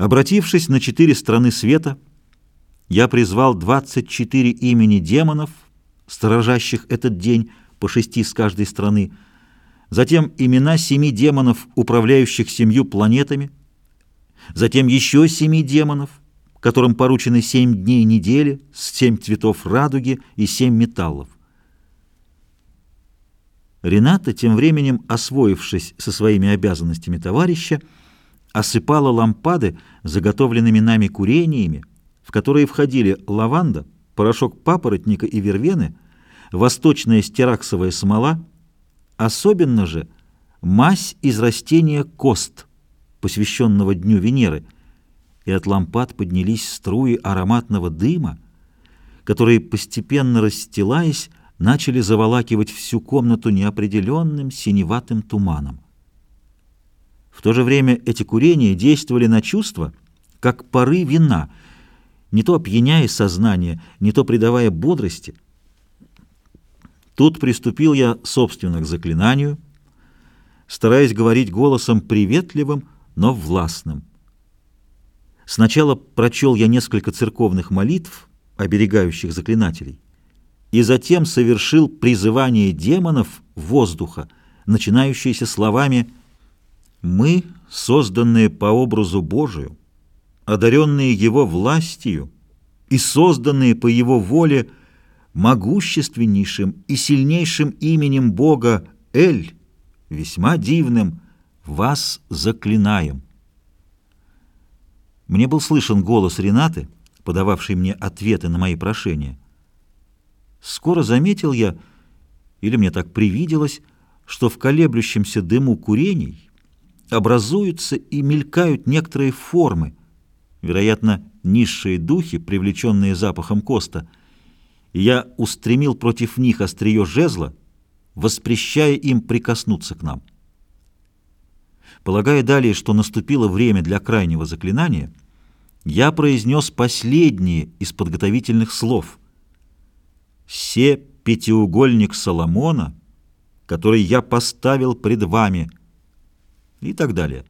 Обратившись на четыре страны света, я призвал 24 имени демонов, сторожащих этот день по шести с каждой страны, затем имена семи демонов, управляющих семью планетами, затем еще семи демонов, которым поручены семь дней недели, семь цветов радуги и семь металлов. Рената, тем временем освоившись со своими обязанностями товарища, осыпала лампады заготовленными нами курениями, в которые входили лаванда, порошок папоротника и вервены, восточная стираксовая смола, особенно же мазь из растения кост, посвященного Дню Венеры, и от лампад поднялись струи ароматного дыма, которые, постепенно расстилаясь, начали заволакивать всю комнату неопределенным синеватым туманом. В то же время эти курения действовали на чувства, как пары вина, не то опьяняя сознание, не то придавая бодрости. Тут приступил я, собственно, к заклинанию, стараясь говорить голосом приветливым, но властным. Сначала прочел я несколько церковных молитв, оберегающих заклинателей и затем совершил призывание демонов воздуха, начинающееся словами «Мы, созданные по образу Божию, одаренные Его властью и созданные по Его воле могущественнейшим и сильнейшим именем Бога Эль, весьма дивным, вас заклинаем». Мне был слышен голос Ренаты, подававший мне ответы на мои прошения. Скоро заметил я, или мне так привиделось, что в колеблющемся дыму курений образуются и мелькают некоторые формы, вероятно, низшие духи, привлеченные запахом коста, я устремил против них острие жезла, воспрещая им прикоснуться к нам. Полагая далее, что наступило время для крайнего заклинания, я произнес последние из подготовительных слов — «Се пятиугольник Соломона, который я поставил пред вами» и так далее.